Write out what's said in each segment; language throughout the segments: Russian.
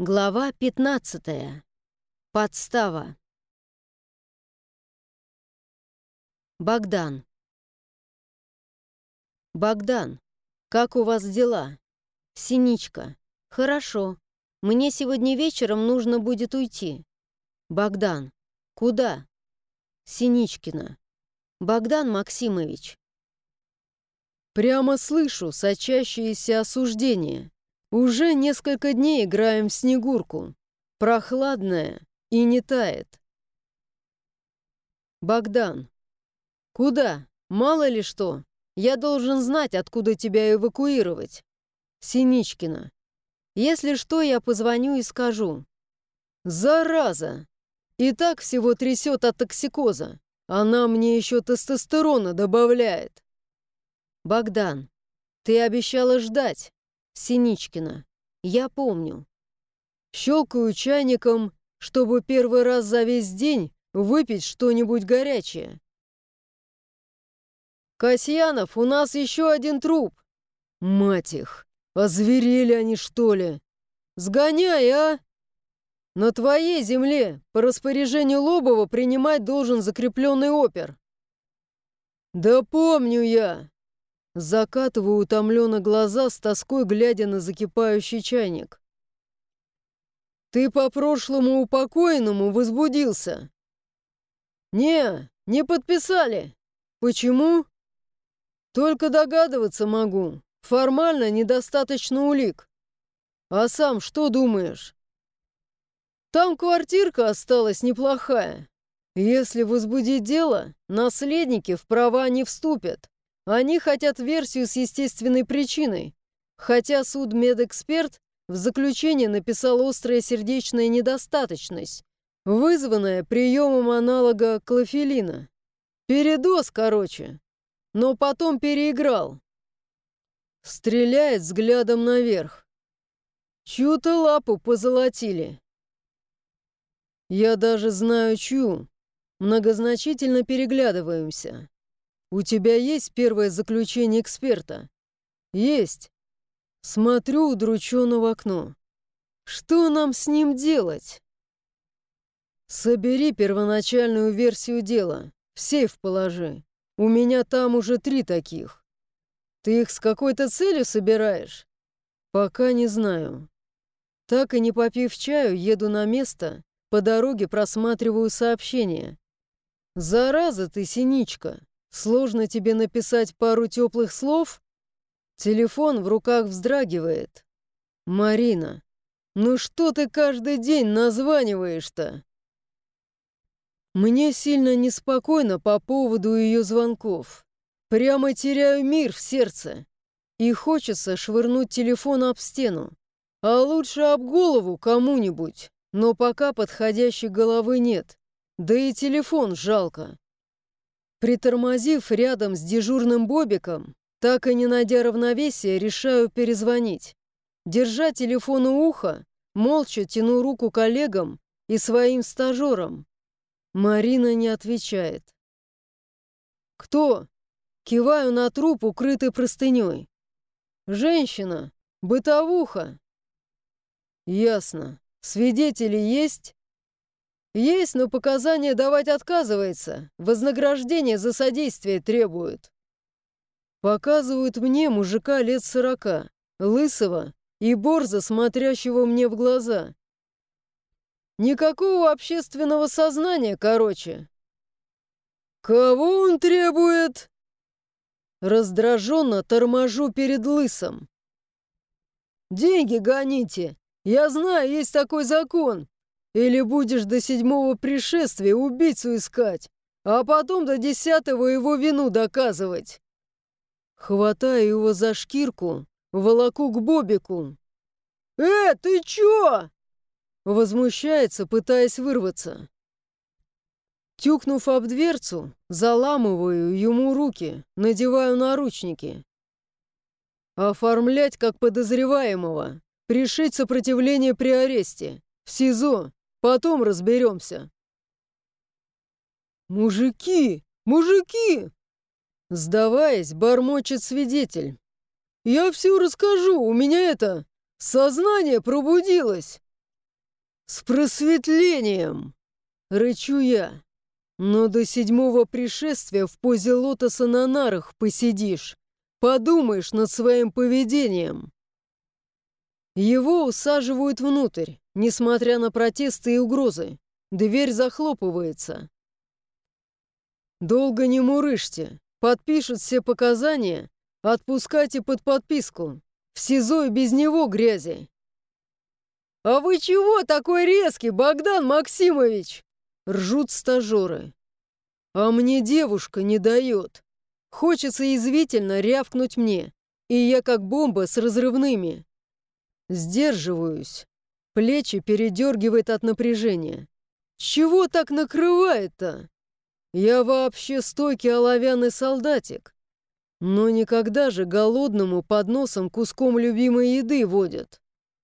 Глава 15. Подстава. Богдан. Богдан, как у вас дела? Синичка. Хорошо. Мне сегодня вечером нужно будет уйти. Богдан. Куда? Синичкина. Богдан Максимович. Прямо слышу сочащееся осуждение. Уже несколько дней играем в Снегурку. Прохладная и не тает. Богдан. Куда? Мало ли что. Я должен знать, откуда тебя эвакуировать. Синичкина. Если что, я позвоню и скажу. Зараза! И так всего трясет от токсикоза. Она мне еще тестостерона добавляет. Богдан, ты обещала ждать. Синичкина. Я помню. Щелкаю чайником, чтобы первый раз за весь день выпить что-нибудь горячее. Касьянов, у нас еще один труп. Мать их, озверели они, что ли? Сгоняй, а! На твоей земле по распоряжению Лобова принимать должен закрепленный опер. Да помню я. Закатываю утомленно глаза с тоской, глядя на закипающий чайник. «Ты по прошлому упокоенному возбудился?» «Не, не подписали. Почему?» «Только догадываться могу. Формально недостаточно улик. А сам что думаешь?» «Там квартирка осталась неплохая. Если возбудить дело, наследники в права не вступят. Они хотят версию с естественной причиной, хотя судмедэксперт в заключение написал острая сердечная недостаточность, вызванная приемом аналога клофелина. Передоз, короче. Но потом переиграл. Стреляет взглядом наверх. Чью-то лапу позолотили. Я даже знаю чью. Многозначительно переглядываемся. «У тебя есть первое заключение эксперта?» «Есть». Смотрю удрученно в окно. «Что нам с ним делать?» «Собери первоначальную версию дела. В сейф положи. У меня там уже три таких. Ты их с какой-то целью собираешь?» «Пока не знаю. Так и не попив чаю, еду на место, по дороге просматриваю сообщения. «Зараза ты, синичка! Сложно тебе написать пару теплых слов? Телефон в руках вздрагивает. Марина, ну что ты каждый день названиваешь-то? Мне сильно неспокойно по поводу ее звонков. Прямо теряю мир в сердце. И хочется швырнуть телефон об стену. А лучше об голову кому-нибудь. Но пока подходящей головы нет. Да и телефон жалко. Притормозив рядом с дежурным Бобиком, так и не найдя равновесия, решаю перезвонить. Держа телефон у уха, молча тяну руку коллегам и своим стажерам. Марина не отвечает. «Кто?» Киваю на труп, укрытый простыней. «Женщина! Бытовуха!» «Ясно. Свидетели есть?» «Есть, но показания давать отказывается. Вознаграждение за содействие требует». Показывают мне мужика лет сорока, лысого и борзо смотрящего мне в глаза. Никакого общественного сознания, короче. «Кого он требует?» Раздраженно торможу перед лысом. «Деньги гоните! Я знаю, есть такой закон. Или будешь до седьмого пришествия убийцу искать, а потом до десятого его вину доказывать. Хватаю его за шкирку, волоку к Бобику. «Э, ты чё?» Возмущается, пытаясь вырваться. Тюкнув об дверцу, заламываю ему руки, надеваю наручники. Оформлять как подозреваемого, пришить сопротивление при аресте, в СИЗО, Потом разберемся. «Мужики! Мужики!» Сдаваясь, бормочет свидетель. «Я все расскажу, у меня это... Сознание пробудилось! С просветлением! Рычу я. Но до седьмого пришествия в позе лотоса на нарах посидишь. Подумаешь над своим поведением. Его усаживают внутрь, несмотря на протесты и угрозы. Дверь захлопывается. Долго не мурышьте. Подпишут все показания, отпускайте под подписку. В СИЗО и без него грязи. «А вы чего такой резкий, Богдан Максимович?» Ржут стажеры. «А мне девушка не дает. Хочется язвительно рявкнуть мне, и я как бомба с разрывными. Сдерживаюсь. Плечи передергивает от напряжения. Чего так накрывает-то? Я вообще стойкий оловянный солдатик. Но никогда же голодному под носом куском любимой еды водят.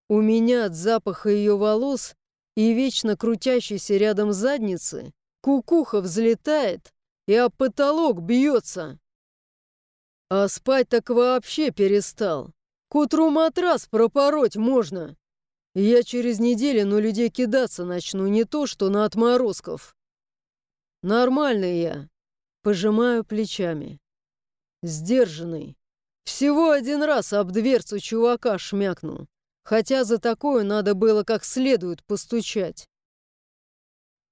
У меня от запаха ее волос и вечно крутящейся рядом задницы кукуха взлетает и об потолок бьется. А спать так вообще перестал. К утру матрас пропороть можно. Я через неделю на людей кидаться начну, не то что на отморозков. Нормальный я. Пожимаю плечами. Сдержанный. Всего один раз об дверцу чувака шмякнул. Хотя за такое надо было как следует постучать.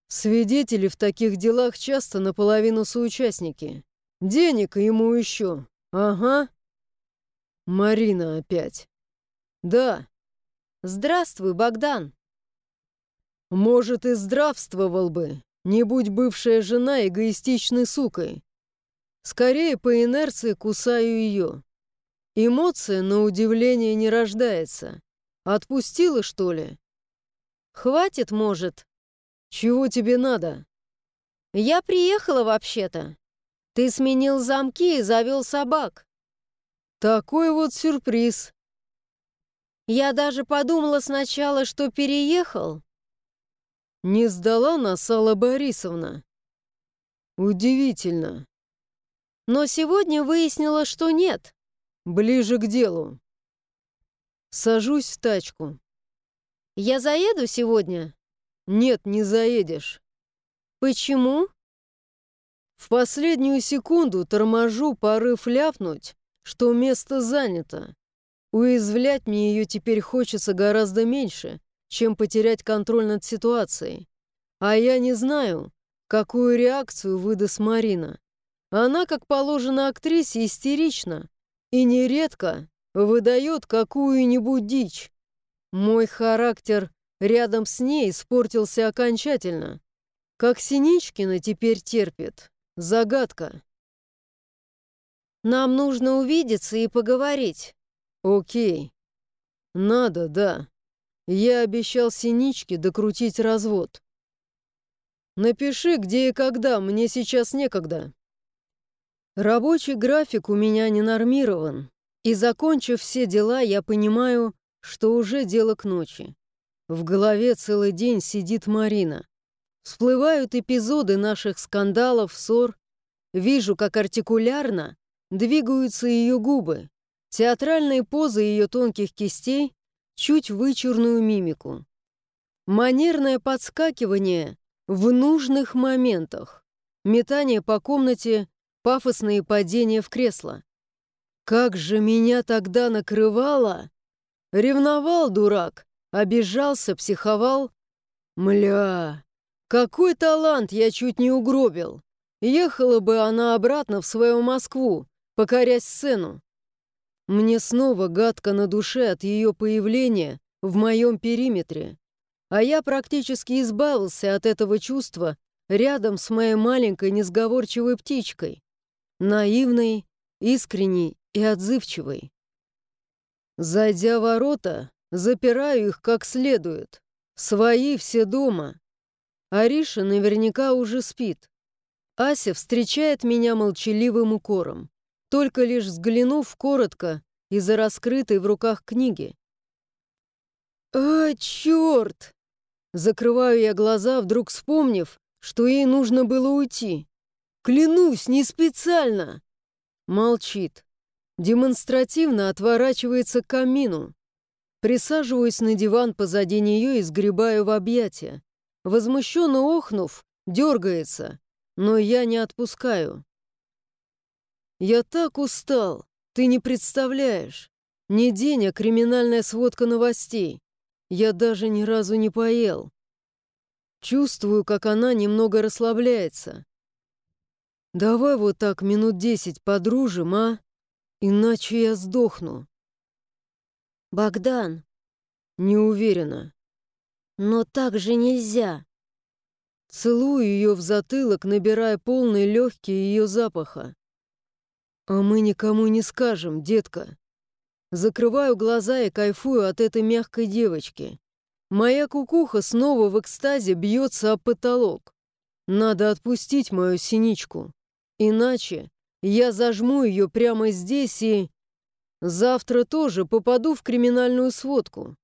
Свидетели в таких делах часто наполовину соучастники. Денег ему еще. Ага. Марина опять. Да. Здравствуй, Богдан. Может, и здравствовал бы, не будь бывшая жена эгоистичной сукой. Скорее по инерции кусаю ее. Эмоция, на удивление, не рождается. Отпустила, что ли? Хватит, может. Чего тебе надо? Я приехала вообще-то. Ты сменил замки и завел собак. Такой вот сюрприз. Я даже подумала сначала, что переехал. Не сдала нас Алла Борисовна. Удивительно. Но сегодня выяснила, что нет. Ближе к делу. Сажусь в тачку. Я заеду сегодня? Нет, не заедешь. Почему? В последнюю секунду торможу порыв ляпнуть, что место занято. Уязвлять мне ее теперь хочется гораздо меньше, чем потерять контроль над ситуацией. А я не знаю, какую реакцию выдаст Марина. Она, как положено актрисе, истерична и нередко выдает какую-нибудь дичь. Мой характер рядом с ней испортился окончательно. Как Синичкина теперь терпит. Загадка. Нам нужно увидеться и поговорить. Окей. Надо, да. Я обещал Синичке докрутить развод. Напиши, где и когда, мне сейчас некогда. Рабочий график у меня не нормирован, и, закончив все дела, я понимаю, что уже дело к ночи. В голове целый день сидит Марина. Всплывают эпизоды наших скандалов, ссор. Вижу, как артикулярно Двигаются ее губы, театральные позы ее тонких кистей, чуть вычурную мимику. Манерное подскакивание в нужных моментах. Метание по комнате, пафосные падения в кресло. Как же меня тогда накрывало! Ревновал дурак, обижался, психовал. Мля, какой талант я чуть не угробил. Ехала бы она обратно в свою Москву, покорясь сцену. Мне снова гадко на душе от ее появления в моем периметре, а я практически избавился от этого чувства рядом с моей маленькой несговорчивой птичкой, наивной, искренней и отзывчивой. Зайдя ворота, запираю их как следует. Свои все дома. Ариша наверняка уже спит. Ася встречает меня молчаливым укором только лишь взглянув коротко из-за раскрытой в руках книги. «А, черт!» Закрываю я глаза, вдруг вспомнив, что ей нужно было уйти. «Клянусь, не специально!» Молчит. Демонстративно отворачивается к камину. Присаживаюсь на диван позади нее и сгребаю в объятия. Возмущенно охнув, дергается, но я не отпускаю. Я так устал, ты не представляешь. Не день, а криминальная сводка новостей. Я даже ни разу не поел. Чувствую, как она немного расслабляется. Давай вот так минут десять подружим, а? Иначе я сдохну. «Богдан!» Не уверена. «Но так же нельзя!» Целую ее в затылок, набирая полные легкие ее запаха. «А мы никому не скажем, детка». Закрываю глаза и кайфую от этой мягкой девочки. Моя кукуха снова в экстазе бьется об потолок. Надо отпустить мою синичку. Иначе я зажму ее прямо здесь и... Завтра тоже попаду в криминальную сводку.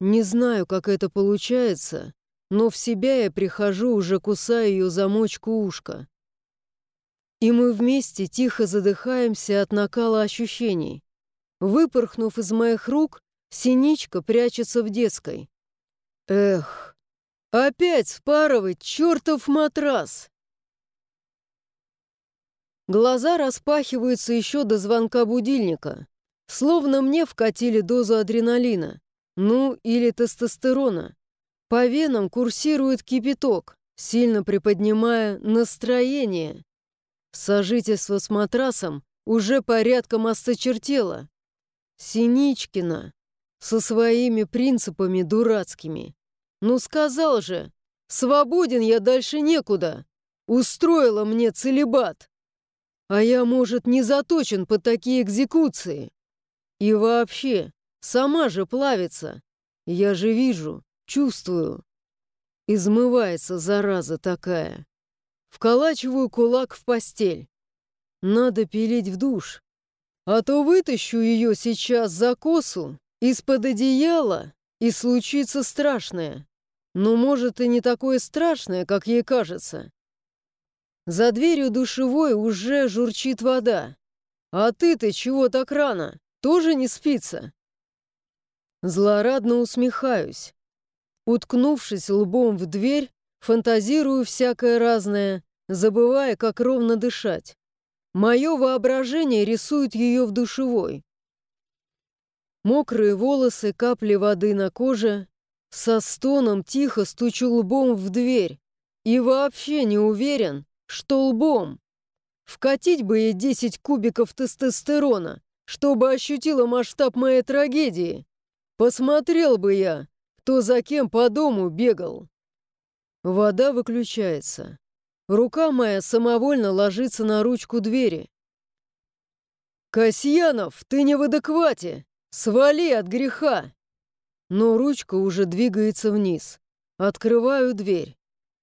Не знаю, как это получается, но в себя я прихожу, уже кусая ее замочку ушка. И мы вместе тихо задыхаемся от накала ощущений. Выпорхнув из моих рук, синичка прячется в детской. Эх, опять спарывать чертов матрас! Глаза распахиваются еще до звонка будильника. Словно мне вкатили дозу адреналина. Ну, или тестостерона. По венам курсирует кипяток, сильно приподнимая настроение. Сожительство с матрасом уже порядком осточертело. Синичкина со своими принципами дурацкими. Ну сказал же, свободен я дальше некуда. Устроила мне целебат. А я, может, не заточен под такие экзекуции. И вообще, сама же плавится. Я же вижу, чувствую. Измывается зараза такая. Вколачиваю кулак в постель. Надо пилить в душ. А то вытащу ее сейчас за косу из-под одеяла, и случится страшное. Но, может, и не такое страшное, как ей кажется. За дверью душевой уже журчит вода. А ты-то чего так рано? Тоже не спится? Злорадно усмехаюсь. Уткнувшись лбом в дверь, фантазирую всякое разное, забывая, как ровно дышать. Мое воображение рисует ее в душевой. Мокрые волосы, капли воды на коже. Со стоном тихо стучу лбом в дверь. И вообще не уверен, что лбом. Вкатить бы ей 10 кубиков тестостерона, чтобы ощутила масштаб моей трагедии. Посмотрел бы я, кто за кем по дому бегал. Вода выключается. Рука моя самовольно ложится на ручку двери. «Касьянов, ты не в адеквате! Свали от греха!» Но ручка уже двигается вниз. Открываю дверь.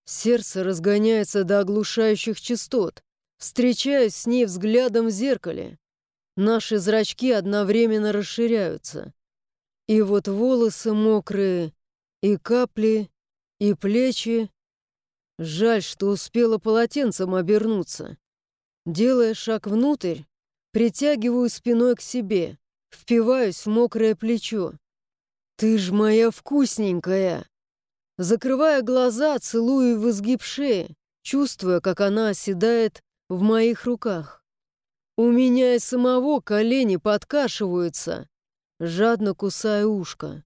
Сердце разгоняется до оглушающих частот. Встречаюсь с ней взглядом в зеркале. Наши зрачки одновременно расширяются. И вот волосы мокрые, и капли, и плечи. Жаль, что успела полотенцем обернуться. Делая шаг внутрь, притягиваю спиной к себе, впиваюсь в мокрое плечо. «Ты ж моя вкусненькая!» Закрывая глаза, целую в изгиб шеи, чувствуя, как она оседает в моих руках. У меня и самого колени подкашиваются, жадно кусая ушко.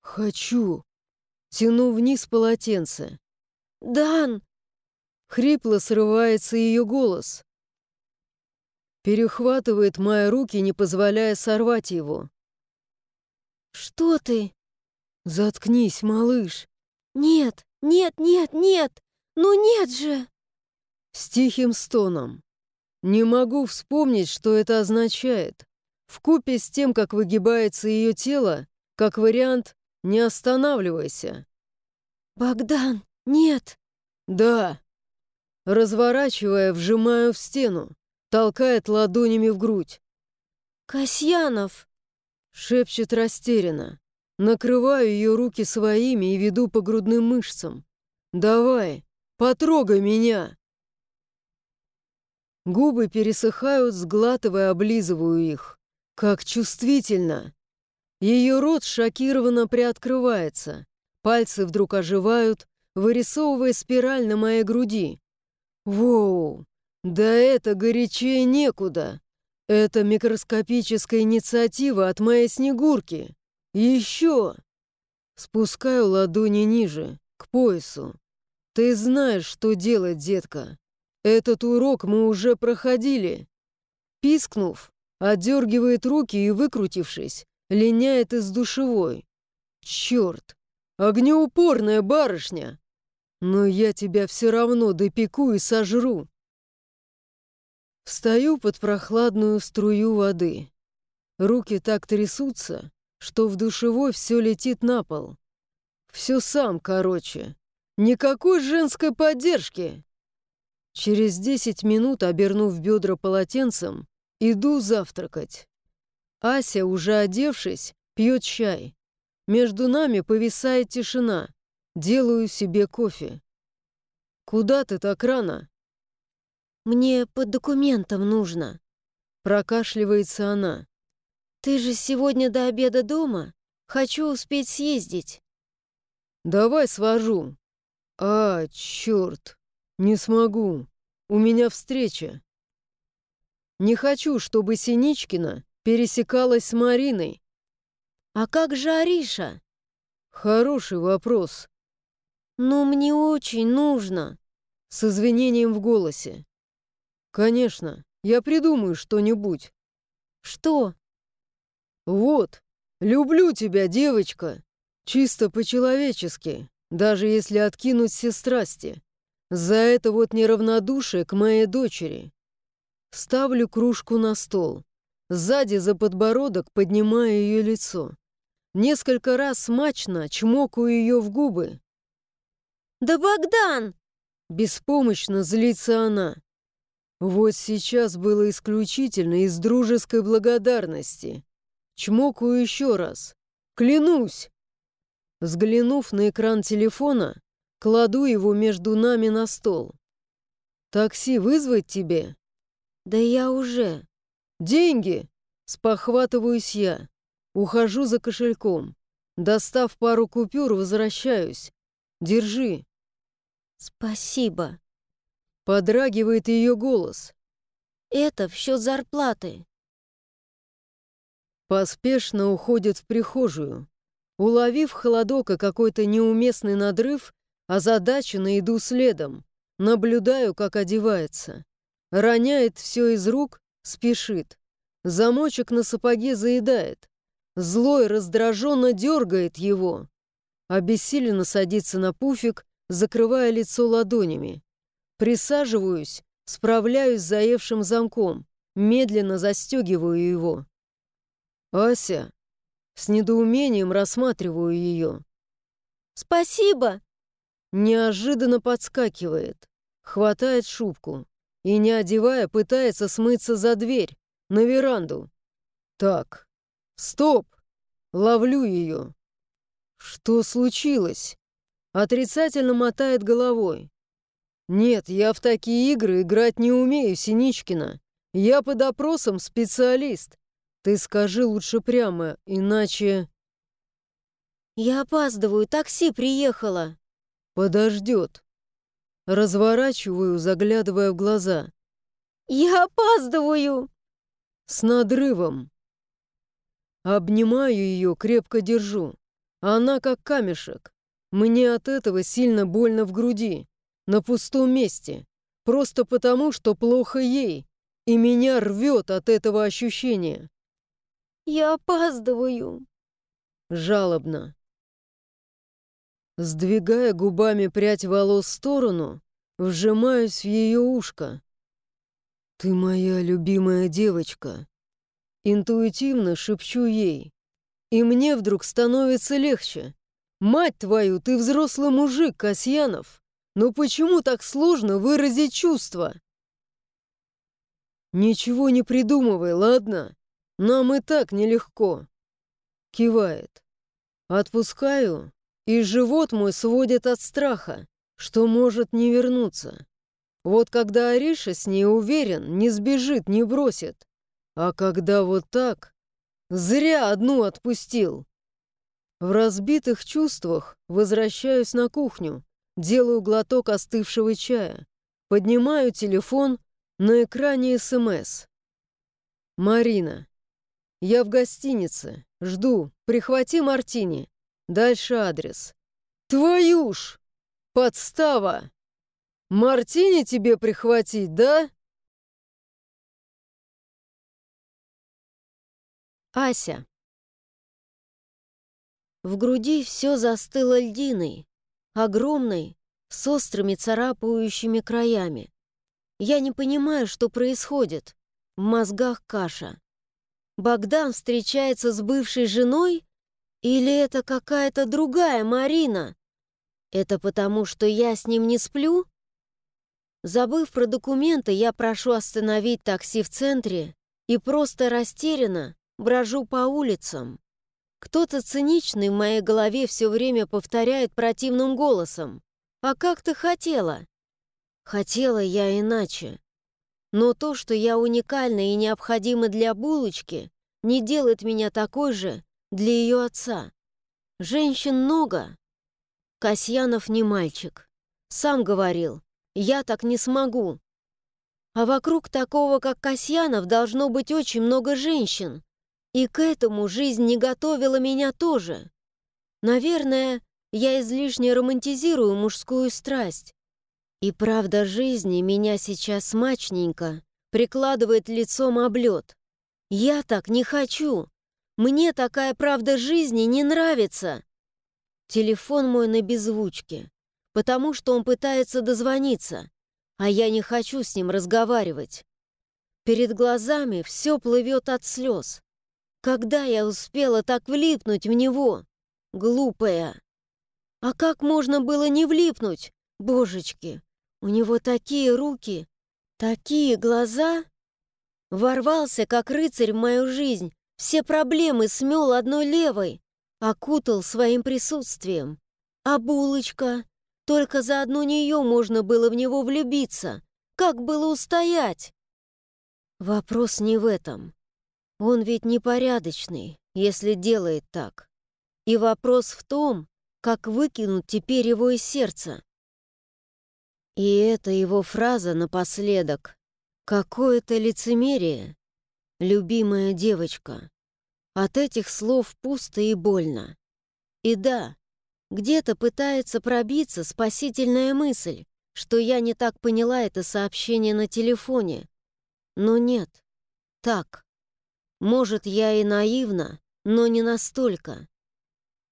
«Хочу!» Тяну вниз полотенце. «Дан!» Хрипло срывается ее голос. Перехватывает мои руки, не позволяя сорвать его. «Что ты?» «Заткнись, малыш!» «Нет, нет, нет, нет! Ну нет же!» С тихим стоном. Не могу вспомнить, что это означает. В купе с тем, как выгибается ее тело, как вариант «не останавливайся». «Богдан, нет!» «Да!» Разворачивая, вжимаю в стену, толкает ладонями в грудь. «Касьянов!» Шепчет растерянно. Накрываю ее руки своими и веду по грудным мышцам. «Давай, потрогай меня!» Губы пересыхают, сглатывая, облизываю их. Как чувствительно! Ее рот шокированно приоткрывается. Пальцы вдруг оживают, вырисовывая спираль на моей груди. Воу! Да это горячее некуда! Это микроскопическая инициатива от моей Снегурки. Еще! Спускаю ладони ниже, к поясу. Ты знаешь, что делать, детка. Этот урок мы уже проходили. Пискнув, отдергивает руки и, выкрутившись, линяет из душевой. Черт! Огнеупорная барышня! Но я тебя все равно допеку и сожру. Встаю под прохладную струю воды. Руки так трясутся, что в душевой все летит на пол. Все сам, короче. Никакой женской поддержки. Через десять минут, обернув бедра полотенцем, иду завтракать. Ася, уже одевшись, пьет чай. Между нами повисает тишина. Делаю себе кофе. «Куда ты так рано?» «Мне по документам нужно», — прокашливается она. «Ты же сегодня до обеда дома? Хочу успеть съездить». «Давай свожу». «А, черт, не смогу. У меня встреча». Не хочу, чтобы Синичкина пересекалась с Мариной. «А как же Ариша?» «Хороший вопрос». «Ну, мне очень нужно», — с извинением в голосе. «Конечно, я придумаю что-нибудь». «Что?» «Вот, люблю тебя, девочка, чисто по-человечески, даже если откинуть все страсти. За это вот неравнодушие к моей дочери. Ставлю кружку на стол. Сзади за подбородок поднимаю ее лицо. Несколько раз смачно чмокаю ее в губы. «Да Богдан!» Беспомощно злится она. Вот сейчас было исключительно из дружеской благодарности. Чмокаю еще раз. Клянусь! Взглянув на экран телефона, кладу его между нами на стол. «Такси вызвать тебе?» «Да я уже». «Деньги!» Спохватываюсь я. Ухожу за кошельком. Достав пару купюр, возвращаюсь. Держи. Спасибо. Подрагивает ее голос. Это в счет зарплаты. Поспешно уходит в прихожую. Уловив холодок и какой-то неуместный надрыв, озадаченно иду следом. Наблюдаю, как одевается. Роняет все из рук, спешит. Замочек на сапоге заедает. Злой раздраженно дергает его. Обессиленно садится на пуфик, закрывая лицо ладонями. Присаживаюсь, справляюсь с заевшим замком, медленно застегиваю его. «Ася!» С недоумением рассматриваю ее. «Спасибо!» Неожиданно подскакивает, хватает шубку и, не одевая, пытается смыться за дверь, на веранду. Так, стоп! Ловлю ее. Что случилось? Отрицательно мотает головой. Нет, я в такие игры играть не умею, Синичкина. Я под опросом специалист. Ты скажи лучше прямо, иначе... Я опаздываю, такси приехало. Подождет. Разворачиваю, заглядывая в глаза. «Я опаздываю!» С надрывом. Обнимаю ее, крепко держу. Она как камешек. Мне от этого сильно больно в груди. На пустом месте. Просто потому, что плохо ей. И меня рвет от этого ощущения. «Я опаздываю!» Жалобно. Сдвигая губами прядь волос в сторону, вжимаюсь в ее ушко. «Ты моя любимая девочка!» Интуитивно шепчу ей. И мне вдруг становится легче. «Мать твою, ты взрослый мужик, Касьянов! Но почему так сложно выразить чувства?» «Ничего не придумывай, ладно? Нам и так нелегко!» Кивает. Отпускаю, и живот мой сводит от страха, что может не вернуться. Вот когда Ариша с ней уверен, не сбежит, не бросит. А когда вот так, Зря одну отпустил. В разбитых чувствах возвращаюсь на кухню, делаю глоток остывшего чая, поднимаю телефон, на экране СМС. «Марина, я в гостинице, жду, прихвати мартини. Дальше адрес». «Твою ж! Подстава! Мартини тебе прихватить, да?» Ася. В груди все застыло льдиной, огромной, с острыми царапающими краями. Я не понимаю, что происходит. В мозгах каша. Богдан встречается с бывшей женой? Или это какая-то другая Марина? Это потому, что я с ним не сплю? Забыв про документы, я прошу остановить такси в центре и просто растерянно брожу по улицам. Кто-то циничный в моей голове все время повторяет противным голосом. «А как ты хотела?» Хотела я иначе. Но то, что я уникальна и необходима для булочки, не делает меня такой же для ее отца. Женщин много. Касьянов не мальчик. Сам говорил, я так не смогу. А вокруг такого, как Касьянов, должно быть очень много женщин. И к этому жизнь не готовила меня тоже. Наверное, я излишне романтизирую мужскую страсть. И правда жизни меня сейчас смачненько прикладывает лицом об лед. Я так не хочу. Мне такая правда жизни не нравится. Телефон мой на беззвучке, потому что он пытается дозвониться, а я не хочу с ним разговаривать. Перед глазами все плывет от слез. Когда я успела так влипнуть в него? Глупая. А как можно было не влипнуть? Божечки, у него такие руки, такие глаза. Ворвался, как рыцарь в мою жизнь, все проблемы смел одной левой, окутал своим присутствием. А булочка? Только за одну нее можно было в него влюбиться. Как было устоять? Вопрос не в этом. Он ведь непорядочный, если делает так. И вопрос в том, как выкинуть теперь его из сердца. И это его фраза напоследок. Какое-то лицемерие. Любимая девочка. От этих слов пусто и больно. И да, где-то пытается пробиться спасительная мысль, что я не так поняла это сообщение на телефоне. Но нет, так. Может, я и наивна, но не настолько.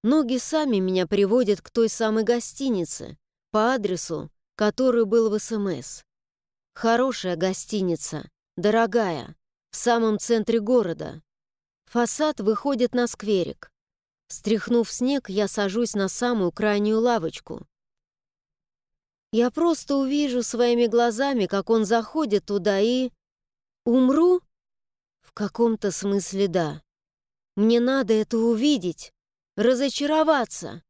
Ноги сами меня приводят к той самой гостинице, по адресу, который был в СМС. Хорошая гостиница, дорогая, в самом центре города. Фасад выходит на скверик. Стряхнув снег, я сажусь на самую крайнюю лавочку. Я просто увижу своими глазами, как он заходит туда и... Умру? Каком-то смысле да. Мне надо это увидеть, разочароваться.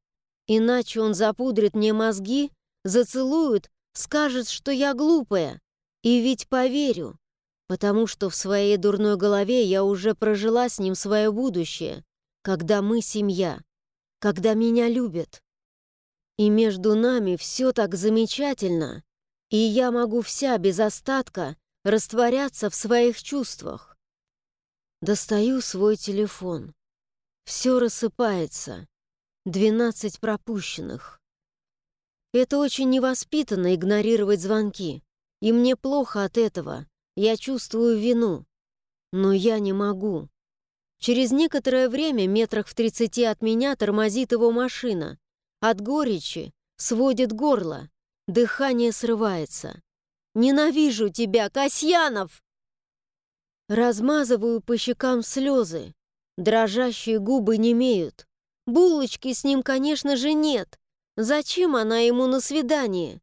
Иначе он запудрит мне мозги, зацелует, скажет, что я глупая. И ведь поверю, потому что в своей дурной голове я уже прожила с ним свое будущее, когда мы семья, когда меня любят. И между нами все так замечательно, и я могу вся без остатка растворяться в своих чувствах. Достаю свой телефон. Все рассыпается. Двенадцать пропущенных. Это очень невоспитанно игнорировать звонки. И мне плохо от этого. Я чувствую вину. Но я не могу. Через некоторое время, метрах в тридцати от меня, тормозит его машина. От горечи сводит горло. Дыхание срывается. «Ненавижу тебя, Касьянов!» Размазываю по щекам слезы. Дрожащие губы немеют. Булочки с ним, конечно же, нет. Зачем она ему на свидание?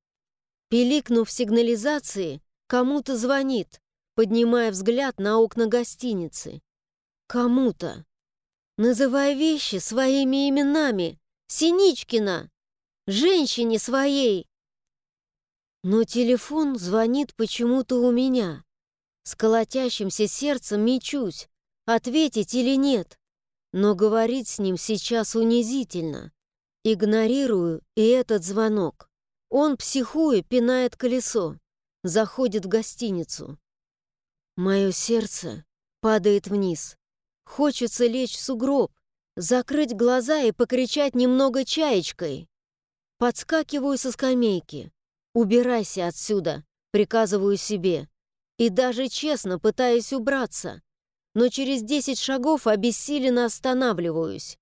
Пиликнув сигнализации, кому-то звонит, поднимая взгляд на окна гостиницы. Кому-то. Называя вещи своими именами. Синичкина. Женщине своей. Но телефон звонит почему-то у меня. С колотящимся сердцем мечусь. ответить или нет. Но говорить с ним сейчас унизительно. Игнорирую и этот звонок. Он, психуя, пинает колесо, заходит в гостиницу. Мое сердце падает вниз. Хочется лечь в сугроб, закрыть глаза и покричать немного чаечкой. Подскакиваю со скамейки. «Убирайся отсюда», приказываю себе. И даже честно пытаюсь убраться. Но через десять шагов обессиленно останавливаюсь.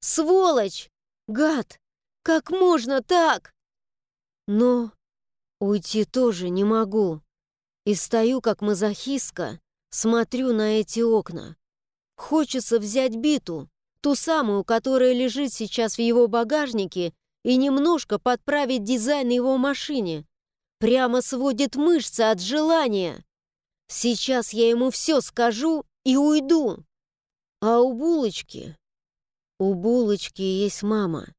«Сволочь! Гад! Как можно так?» Но уйти тоже не могу. И стою, как мазохистка, смотрю на эти окна. Хочется взять биту, ту самую, которая лежит сейчас в его багажнике, и немножко подправить дизайн его машине. Прямо сводит мышцы от желания. Сейчас я ему все скажу и уйду. А у булочки... У булочки есть мама.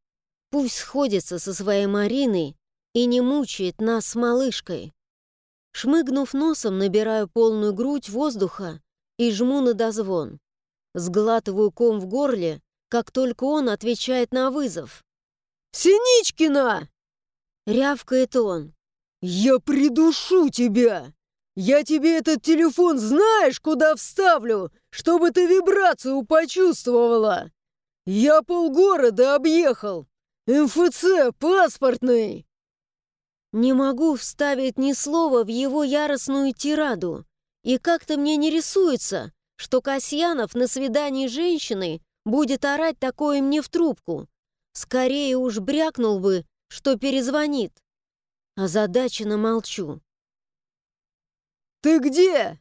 Пусть сходится со своей Мариной и не мучает нас с малышкой. Шмыгнув носом, набираю полную грудь воздуха и жму на дозвон. Сглатываю ком в горле, как только он отвечает на вызов. «Синичкина!» — рявкает он. «Я придушу тебя! Я тебе этот телефон знаешь, куда вставлю, чтобы ты вибрацию почувствовала! Я полгорода объехал! МФЦ паспортный!» Не могу вставить ни слова в его яростную тираду. И как-то мне не рисуется, что Касьянов на свидании женщины будет орать такое мне в трубку. Скорее уж брякнул бы, что перезвонит. А Озадаченно молчу. «Ты где?»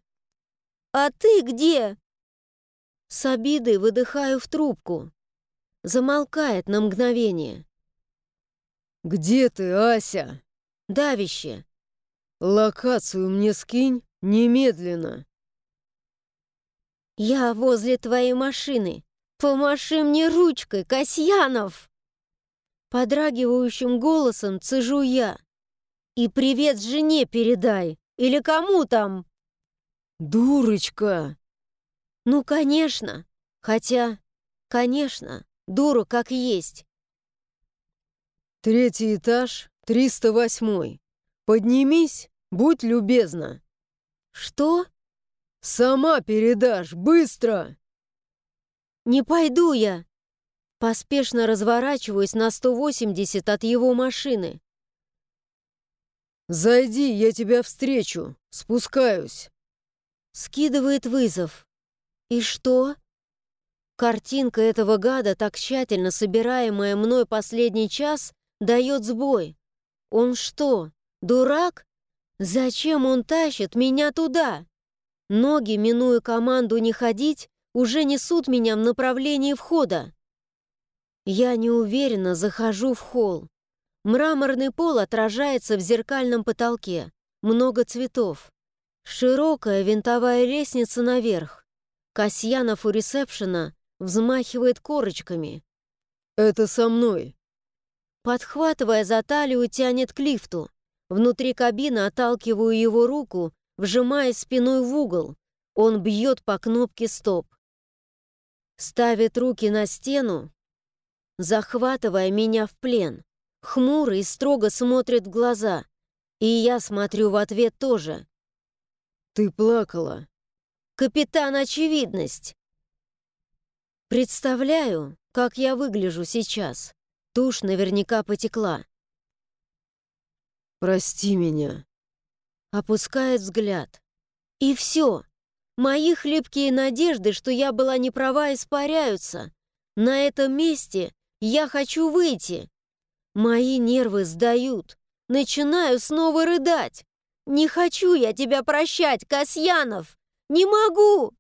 «А ты где?» С обидой выдыхаю в трубку. Замолкает на мгновение. «Где ты, Ася?» Давище. «Локацию мне скинь немедленно». «Я возле твоей машины. Помаши мне ручкой, Касьянов!» Подрагивающим голосом цежу я. «И привет жене передай! Или кому там?» «Дурочка!» «Ну, конечно! Хотя, конечно, дура как есть!» «Третий этаж, 308. Поднимись, будь любезна!» «Что?» «Сама передашь, быстро!» «Не пойду я!» Поспешно разворачиваюсь на 180 от его машины. «Зайди, я тебя встречу. Спускаюсь». Скидывает вызов. «И что?» Картинка этого гада, так тщательно собираемая мной последний час, дает сбой. Он что, дурак? Зачем он тащит меня туда? Ноги, минуя команду не ходить, уже несут меня в направлении входа. Я неуверенно захожу в холл. Мраморный пол отражается в зеркальном потолке. Много цветов. Широкая винтовая лестница наверх. Касьянов у ресепшена взмахивает корочками. «Это со мной». Подхватывая за талию, тянет к лифту. Внутри кабины отталкиваю его руку, вжимая спиной в угол. Он бьет по кнопке «Стоп». Ставит руки на стену, захватывая меня в плен. Хмурый и строго смотрит в глаза. И я смотрю в ответ тоже. «Ты плакала». «Капитан Очевидность!» Представляю, как я выгляжу сейчас. Тушь наверняка потекла. «Прости меня». Опускает взгляд. И все. Мои хлипкие надежды, что я была не права, испаряются. На этом месте я хочу выйти. Мои нервы сдают. Начинаю снова рыдать. Не хочу я тебя прощать, Касьянов. Не могу.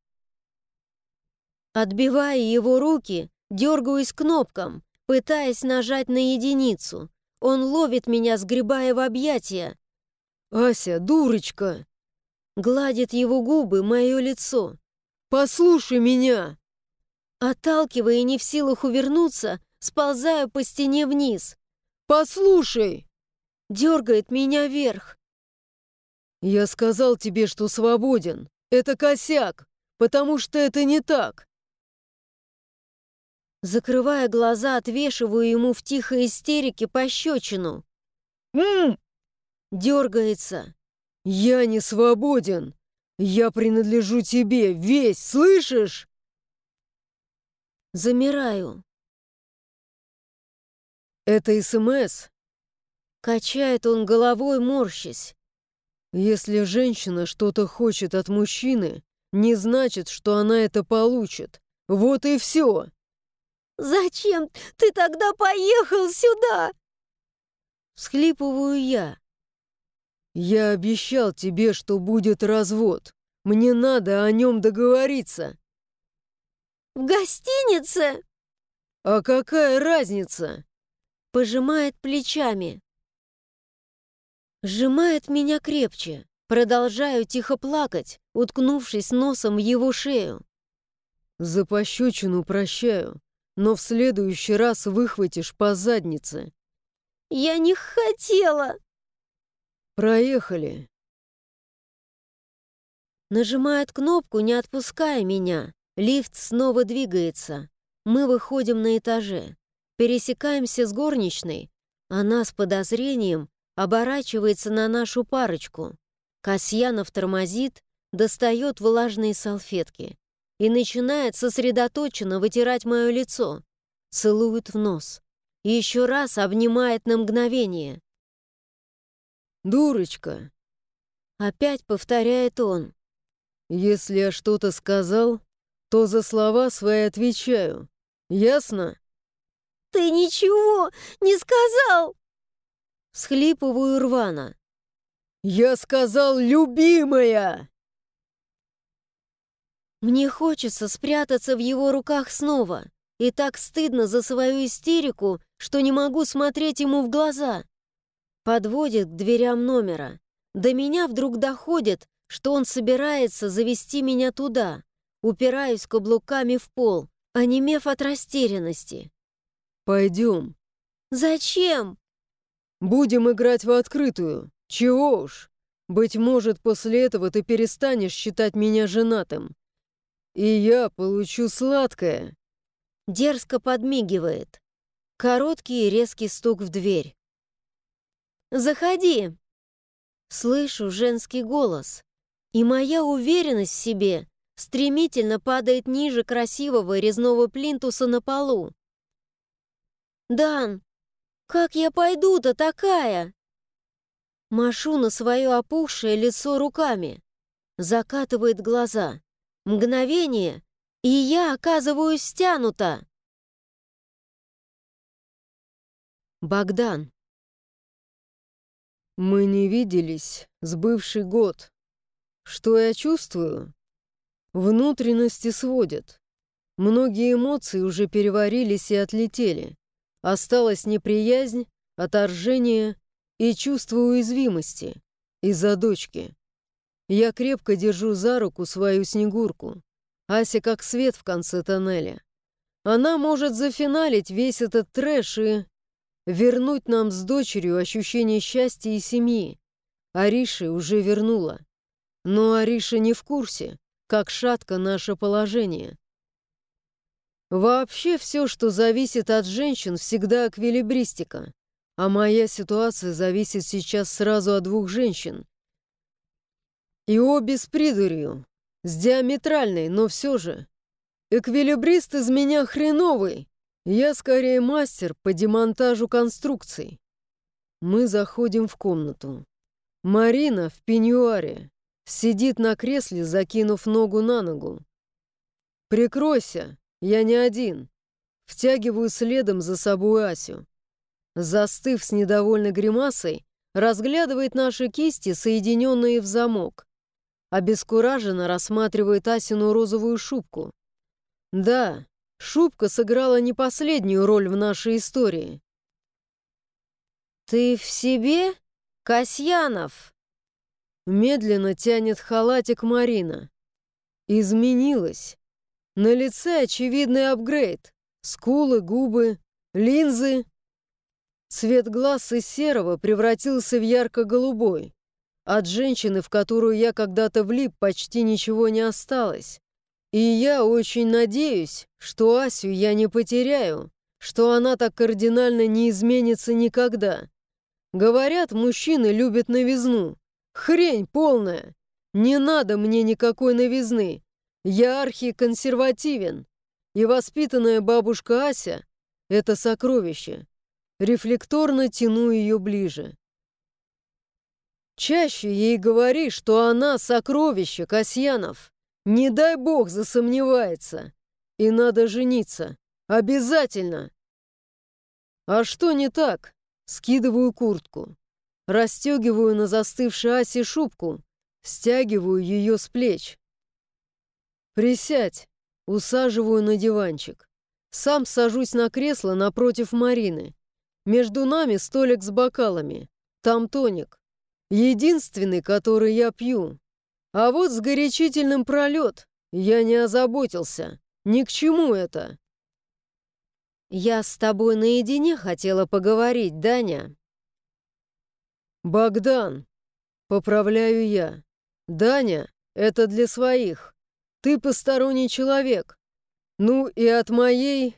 Отбивая его руки, дергаюсь кнопкам, пытаясь нажать на единицу. Он ловит меня, сгребая в объятия. «Ася, дурочка!» Гладит его губы, мое лицо. «Послушай меня!» Отталкивая и не в силах увернуться, сползаю по стене вниз. «Послушай!» Дергает меня вверх. «Я сказал тебе, что свободен. Это косяк. потому что это не так. Закрывая глаза, отвешиваю ему в тихой истерике пощечину. «М!» Дергается. «Я не свободен! Я принадлежу тебе, весь, слышишь?» Замираю. «Это СМС?» Качает он головой, морщась. «Если женщина что-то хочет от мужчины, не значит, что она это получит. Вот и все!» «Зачем ты тогда поехал сюда?» Схлипываю я. «Я обещал тебе, что будет развод. Мне надо о нем договориться». «В гостинице?» «А какая разница?» Пожимает плечами. Сжимает меня крепче. Продолжаю тихо плакать, уткнувшись носом в его шею. «За пощечину прощаю, но в следующий раз выхватишь по заднице». «Я не хотела!» «Проехали!» Нажимает кнопку, не отпуская меня. Лифт снова двигается. Мы выходим на этаже. Пересекаемся с горничной. Она с подозрением оборачивается на нашу парочку. Касьянов тормозит, достает влажные салфетки и начинает сосредоточенно вытирать мое лицо. Целует в нос. Еще раз обнимает на мгновение. «Дурочка!» Опять повторяет он. «Если я что-то сказал, то за слова свои отвечаю. Ясно?» «Ты ничего не сказал!» Схлипываю рвано. «Я сказал, любимая!» Мне хочется спрятаться в его руках снова. И так стыдно за свою истерику, что не могу смотреть ему в глаза. Подводит к дверям номера. До меня вдруг доходит, что он собирается завести меня туда. Упираюсь каблуками в пол, онемев от растерянности. «Пойдем». «Зачем?» «Будем играть в открытую. Чего уж. Быть может, после этого ты перестанешь считать меня женатым. И я получу сладкое». Дерзко подмигивает. Короткий и резкий стук в дверь. «Заходи!» Слышу женский голос, и моя уверенность в себе стремительно падает ниже красивого резного плинтуса на полу. «Дан, как я пойду-то такая?» Машу на свое опухшее лицо руками. Закатывает глаза. Мгновение, и я оказываюсь стянута. Богдан. Мы не виделись с бывший год. Что я чувствую? Внутренности сводят. Многие эмоции уже переварились и отлетели. Осталась неприязнь, отторжение и чувство уязвимости из-за дочки. Я крепко держу за руку свою Снегурку. Ася как свет в конце тоннеля. Она может зафиналить весь этот трэш и вернуть нам с дочерью ощущение счастья и семьи. Ариша уже вернула. Но Ариша не в курсе, как шатко наше положение. Вообще все, что зависит от женщин, всегда эквилибристика. А моя ситуация зависит сейчас сразу от двух женщин. И обе с придурью, с диаметральной, но все же. Эквилибрист из меня хреновый. Я скорее мастер по демонтажу конструкций. Мы заходим в комнату. Марина в пеньюаре. Сидит на кресле, закинув ногу на ногу. «Прикройся, я не один». Втягиваю следом за собой Асю. Застыв с недовольной гримасой, разглядывает наши кисти, соединенные в замок обескураженно рассматривает Асину розовую шубку. Да, шубка сыграла не последнюю роль в нашей истории. «Ты в себе, Касьянов?» Медленно тянет халатик Марина. Изменилась. На лице очевидный апгрейд. Скулы, губы, линзы. Цвет глаз из серого превратился в ярко-голубой. От женщины, в которую я когда-то влип, почти ничего не осталось. И я очень надеюсь, что Асю я не потеряю, что она так кардинально не изменится никогда. Говорят, мужчины любят новизну. Хрень полная. Не надо мне никакой новизны. Я архиконсервативен. И воспитанная бабушка Ася — это сокровище. Рефлекторно тяну ее ближе. Чаще ей говори, что она сокровище, Касьянов. Не дай бог засомневается. И надо жениться. Обязательно. А что не так? Скидываю куртку. Расстегиваю на застывшей Асе шубку. Стягиваю ее с плеч. Присядь. Усаживаю на диванчик. Сам сажусь на кресло напротив Марины. Между нами столик с бокалами. Там тоник. Единственный, который я пью. А вот с горячительным пролет я не озаботился. Ни к чему это. Я с тобой наедине хотела поговорить, Даня. Богдан, поправляю я. Даня, это для своих. Ты посторонний человек. Ну и от моей...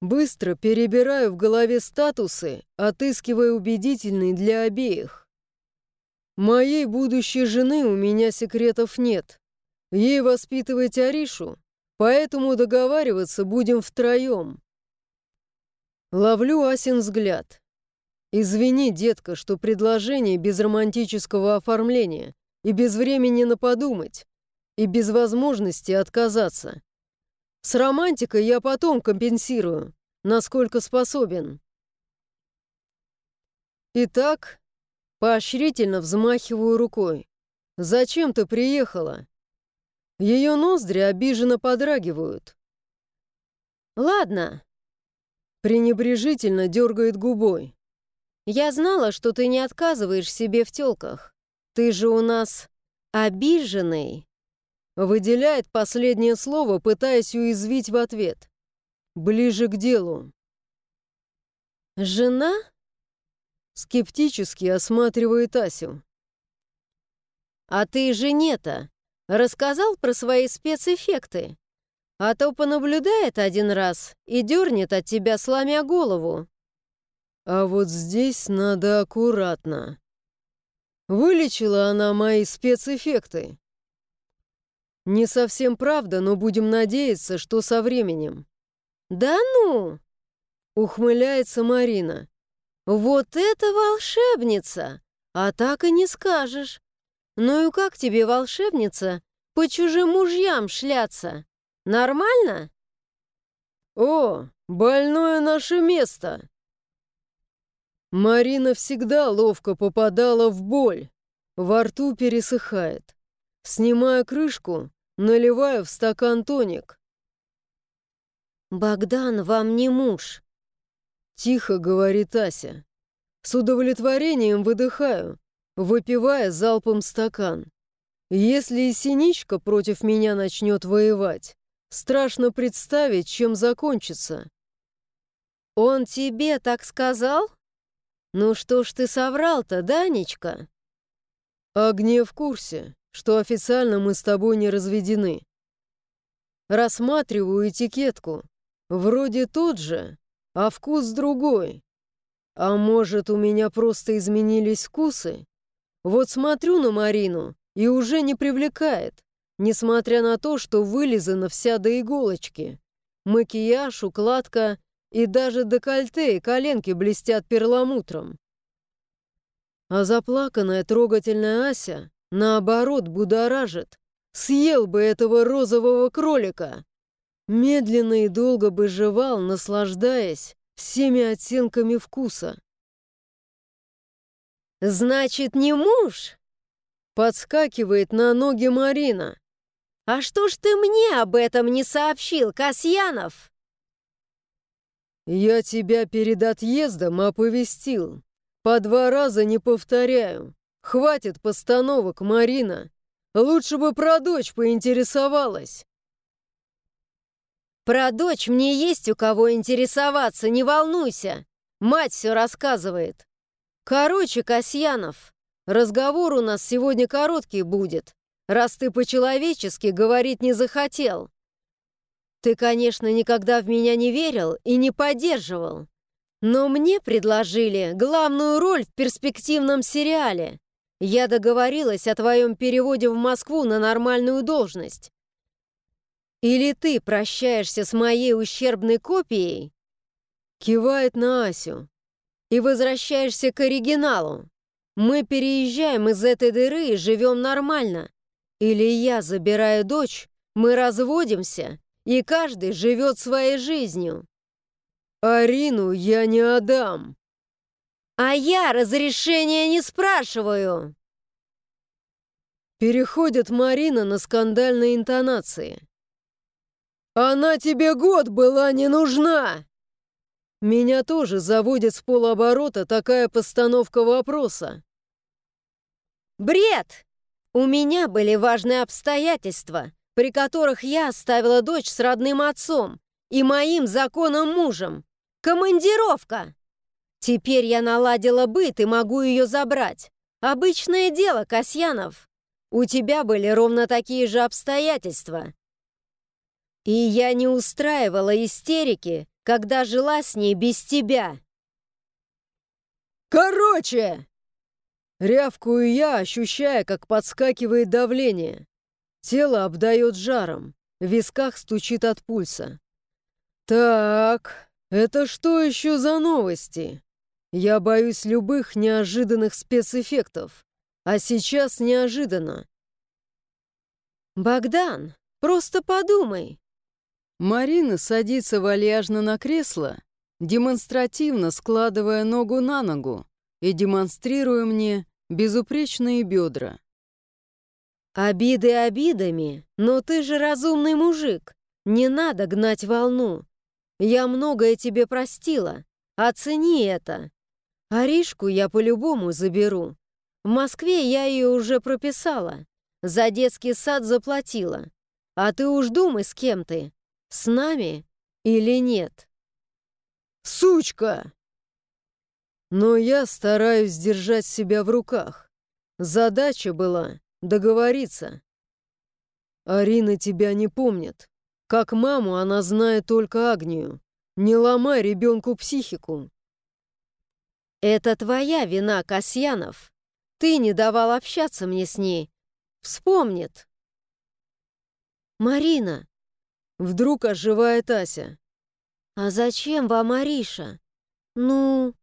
Быстро перебираю в голове статусы, отыскивая убедительный для обеих. Моей будущей жены у меня секретов нет. Ей воспитывать Аришу, поэтому договариваться будем втроем. Ловлю Асин взгляд. Извини, детка, что предложение без романтического оформления и без времени на подумать, и без возможности отказаться. С романтикой я потом компенсирую, насколько способен. Итак, Поощрительно взмахиваю рукой. «Зачем ты приехала?» Ее ноздри обиженно подрагивают. «Ладно», — пренебрежительно дергает губой. «Я знала, что ты не отказываешь себе в тёлках. Ты же у нас обиженный». Выделяет последнее слово, пытаясь уязвить в ответ. Ближе к делу. «Жена?» Скептически осматривает Асю. «А ты жене-то рассказал про свои спецэффекты? А то понаблюдает один раз и дернет от тебя, сломя голову». «А вот здесь надо аккуратно. Вылечила она мои спецэффекты. Не совсем правда, но будем надеяться, что со временем». «Да ну!» — ухмыляется Марина. «Вот это волшебница! А так и не скажешь. Ну и как тебе, волшебница, по чужим мужьям шляться? Нормально?» «О, больное наше место!» Марина всегда ловко попадала в боль. Во рту пересыхает. Снимая крышку, наливаю в стакан тоник. «Богдан вам не муж», Тихо говорит Ася. С удовлетворением выдыхаю, выпивая залпом стакан. Если и синичка против меня начнет воевать, страшно представить, чем закончится. «Он тебе так сказал? Ну что ж ты соврал-то, Данечка?» Огне в курсе, что официально мы с тобой не разведены. Рассматриваю этикетку. Вроде тот же, а вкус другой. А может, у меня просто изменились вкусы? Вот смотрю на Марину и уже не привлекает, несмотря на то, что вылизана вся до иголочки. Макияж, укладка и даже декольте и коленки блестят перламутром. А заплаканная трогательная Ася, наоборот, будоражит. Съел бы этого розового кролика. Медленно и долго бы жевал, наслаждаясь всеми оттенками вкуса. «Значит, не муж?» Подскакивает на ноги Марина. «А что ж ты мне об этом не сообщил, Касьянов?» «Я тебя перед отъездом оповестил. По два раза не повторяю. Хватит постановок, Марина. Лучше бы про дочь поинтересовалась». Про дочь мне есть у кого интересоваться, не волнуйся. Мать все рассказывает. Короче, Касьянов, разговор у нас сегодня короткий будет. раз ты по-человечески говорить не захотел. Ты, конечно, никогда в меня не верил и не поддерживал. Но мне предложили главную роль в перспективном сериале. Я договорилась о твоем переводе в Москву на нормальную должность. Или ты прощаешься с моей ущербной копией?» Кивает на Асю. «И возвращаешься к оригиналу. Мы переезжаем из этой дыры и живем нормально. Или я забираю дочь, мы разводимся, и каждый живет своей жизнью». «Арину я не отдам!» «А я разрешения не спрашиваю!» Переходит Марина на скандальные интонации. «Она тебе год была не нужна!» Меня тоже заводит с полоборота такая постановка вопроса. «Бред! У меня были важные обстоятельства, при которых я оставила дочь с родным отцом и моим законным мужем. Командировка! Теперь я наладила быт и могу ее забрать. Обычное дело, Касьянов. У тебя были ровно такие же обстоятельства. И я не устраивала истерики, когда жила с ней без тебя. Короче! Рявкую я, ощущая, как подскакивает давление. Тело обдает жаром, в висках стучит от пульса. Так, это что еще за новости? Я боюсь любых неожиданных спецэффектов. А сейчас неожиданно. «Богдан, просто подумай!» Марина садится вальяжно на кресло, демонстративно складывая ногу на ногу и демонстрируя мне безупречные бедра. «Обиды обидами, но ты же разумный мужик. Не надо гнать волну. Я многое тебе простила. Оцени это. Аришку я по-любому заберу. В Москве я ее уже прописала. За детский сад заплатила. А ты уж думай, с кем ты. С нами или нет? Сучка! Но я стараюсь держать себя в руках. Задача была договориться. Арина тебя не помнит. Как маму она знает только Агнию. Не ломай ребенку психику. Это твоя вина, Касьянов. Ты не давал общаться мне с ней. Вспомнит. Марина, Вдруг оживает Ася. «А зачем вам Ариша? Ну...»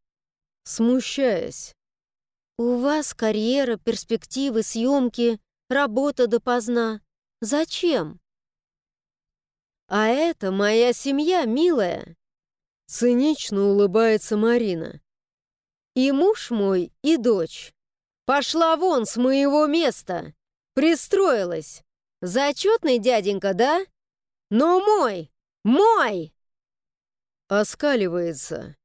Смущаясь. «У вас карьера, перспективы, съемки, работа допоздна. Зачем?» «А это моя семья, милая!» Цинично улыбается Марина. «И муж мой, и дочь. Пошла вон с моего места! Пристроилась! Зачетный дяденька, да?» «Ну мой! Мой!» Оскаливается.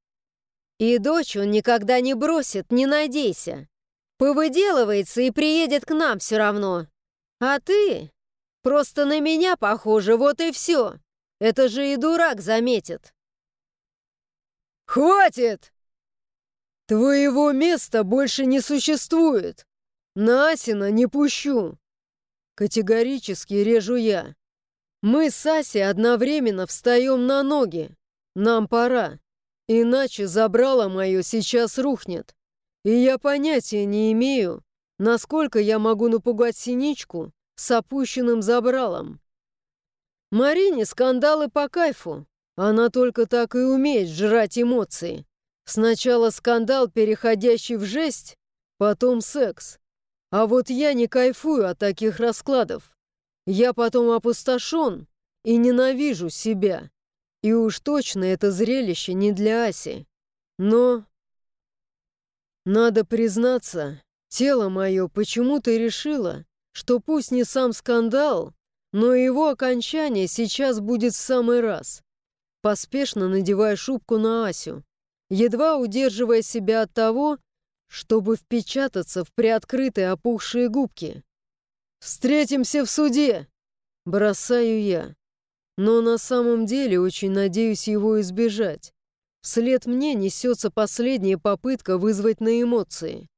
«И дочь он никогда не бросит, не надейся. Повыделывается и приедет к нам все равно. А ты просто на меня похожа, вот и все. Это же и дурак заметит». «Хватит! Твоего места больше не существует. Насина не пущу!» Категорически режу я. Мы с Асей одновременно встаем на ноги. Нам пора. Иначе забрало мое сейчас рухнет. И я понятия не имею, насколько я могу напугать синичку с опущенным забралом. Марине скандалы по кайфу. Она только так и умеет жрать эмоции. Сначала скандал, переходящий в жесть, потом секс. А вот я не кайфую от таких раскладов. Я потом опустошен и ненавижу себя. И уж точно это зрелище не для Аси. Но... Надо признаться, тело мое почему-то решило, что пусть не сам скандал, но его окончание сейчас будет в самый раз. Поспешно надевая шубку на Асю, едва удерживая себя от того, чтобы впечататься в приоткрытые опухшие губки. «Встретимся в суде!» Бросаю я. Но на самом деле очень надеюсь его избежать. Вслед мне несется последняя попытка вызвать на эмоции.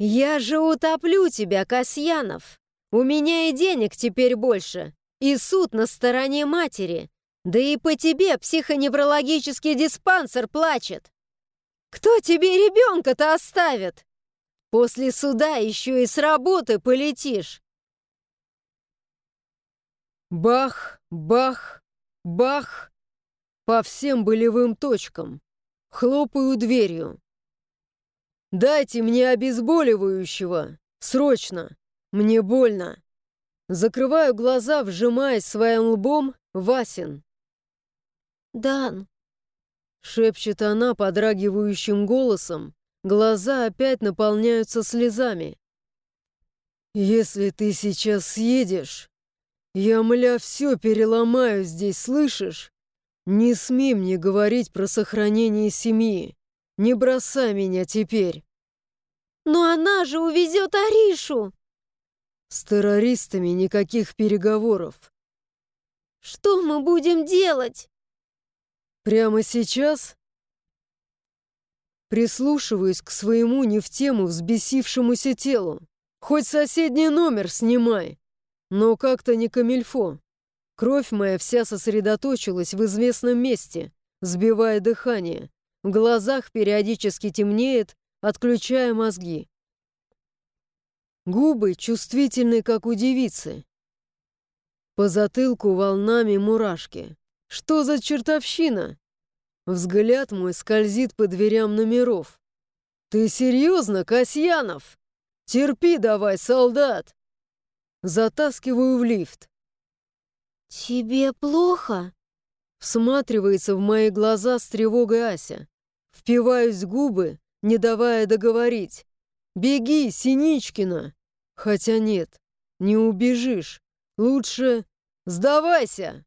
«Я же утоплю тебя, Касьянов! У меня и денег теперь больше, и суд на стороне матери, да и по тебе психоневрологический диспансер плачет! Кто тебе ребенка-то оставит? После суда еще и с работы полетишь!» Бах, бах, бах! По всем болевым точкам. Хлопаю дверью. «Дайте мне обезболивающего! Срочно! Мне больно!» Закрываю глаза, вжимаясь своим лбом Васин. «Дан!» — шепчет она подрагивающим голосом. Глаза опять наполняются слезами. «Если ты сейчас съедешь, я, мля, все переломаю здесь, слышишь? Не смей мне говорить про сохранение семьи. Не бросай меня теперь. Но она же увезет Аришу. С террористами никаких переговоров. Что мы будем делать? Прямо сейчас? Прислушиваюсь к своему не в тему взбесившемуся телу. Хоть соседний номер снимай. Но как-то не камильфо. Кровь моя вся сосредоточилась в известном месте, сбивая дыхание. В глазах периодически темнеет, отключая мозги. Губы чувствительны, как у девицы. По затылку волнами мурашки. Что за чертовщина? Взгляд мой скользит по дверям номеров. «Ты серьезно, Касьянов? Терпи давай, солдат!» Затаскиваю в лифт. «Тебе плохо?» Всматривается в мои глаза с тревогой Ася. Впиваюсь в губы, не давая договорить. «Беги, Синичкина!» Хотя нет, не убежишь. Лучше сдавайся!